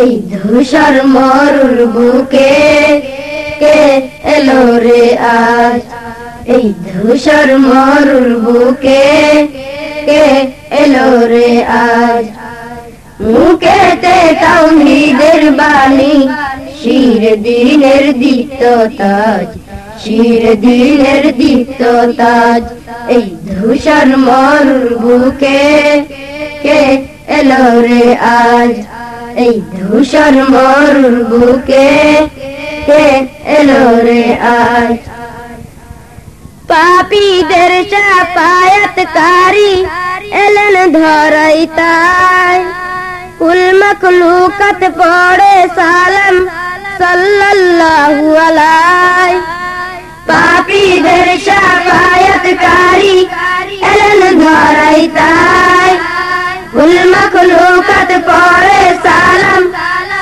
এই ধূসর মরুর বুকে কে এলো রে আজ? এই ধূসর মরুর বুকে কে এলো রে আজ? মুখেতে তাওহীদের বাণী, শির দিনের দীপ্ত তাজ, শির দিনের দীপ্ত তাজ। এই ধূসর মরুর বুকে কে এলো রে আজ? এই ধূসর মরুর বুকে কে এলো রে আজ পাপীদের চাপায়াতকারী এলেন ধরাই তাই। কুল মখলুকত পড়ে সালাম সাল্লাল্লাহু আলাই পাপীদের চাপায়াতকারী এলেন ধরাই তাই। কুল মখলুকত পড়ে সালাম।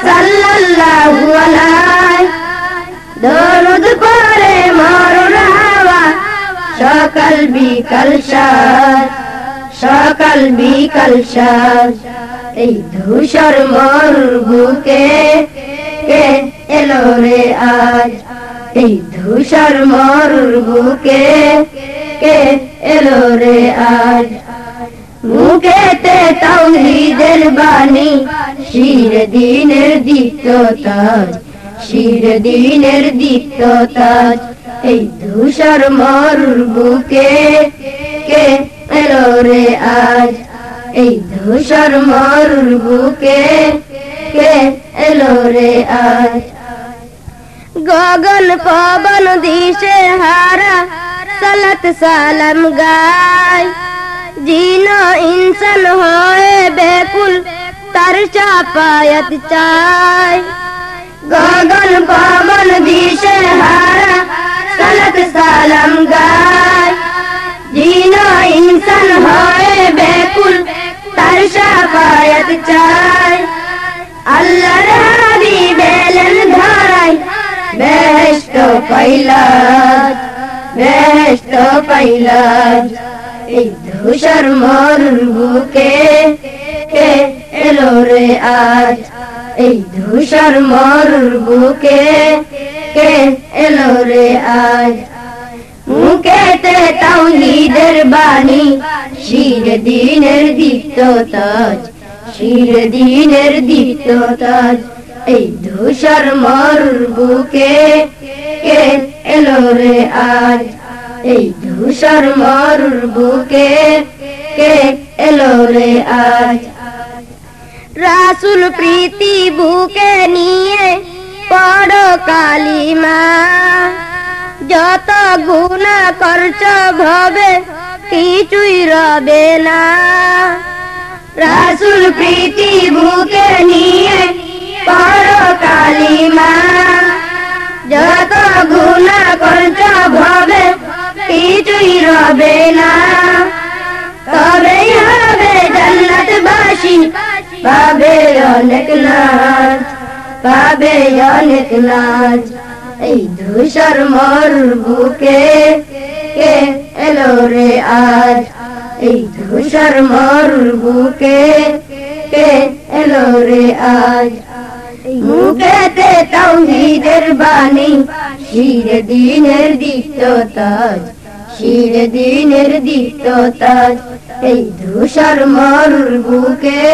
সাল্লাল্লাহু আলাই দরুদ পড়ে মরুর হাওয়া। সকাল বিকাল সাজ সকাল বিকাল সাজ এই ধূসর মরুর বুকে কে এলো রে আজ? এই ধূসর বুকে কে এলো রে আজ? মুখেতে তাওহীদের বাণী। শির দিনের দীপ্ত তাজ শির দিনের দীপ্ত তাজ এই ধূসর মরুর বুকে কে এলো রে আজ? এই ধূসর মরুর বুকে কে এলো রে আজ? গগন পবন দিশে হারা, সালাত সালাম গায়। জিন ইনসান হয়ে বেকুল, তার চাপায়াত চায় গগন পবন দিশে হারা, সালাত সালাম গায় জিন ইনসান হয়ে বেকুল, তার চাপায়াত চায় আল্লাহর হাবিব এলেন ধরাই, বেহেশত পাইলাজ বেহেশত পাইলাজ ধূসর মরুর বুকে কে এলো রে আজ? এই ধূসর মরুর বুকে কে এলো রে আজ? মুখেতে তাওহীদের বাণী, শির দিনের দীপ্ত তাজ, শির দিনের দীপ্ত তাজ। এই ধূসর মরুর বুকে কে এলো রে আজ? এই ধূসর মরুর বুকে কে এলো রে আজ? রাসুল প্রীতি বুকে নিয়ে পড়ো কালিমা। যত গুণা করছ ভবে কিছুই রবে না। রাসুল প্রীতি বুকে নিয়ে পড়ো কালিমা। যত গুণা করছ ভবে কিছুই রবে না তবেই হবে জান্নাত বাসী পাবে অনেক নাচ, পাবে অনেক নাচ। এই ধূসর মরুর বুকে কে এলো রে আজ? এই ধূসর মরুর বুকে কে এলো রে আজ? মুখেতে তাওহীদের বাণী, শির দিনের দীপ্ত তাজ শির দিনের দীপ্ত তাজ এই ধূসর মরুর বুকে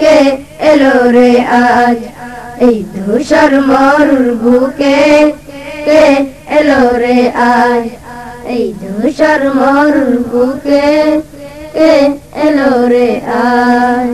কে এলো রে আজ? এই ধূসর মরুর বুকে কে এলো রে আজ? এই ধূসর মরুর বুকে কে এলো রে আজ?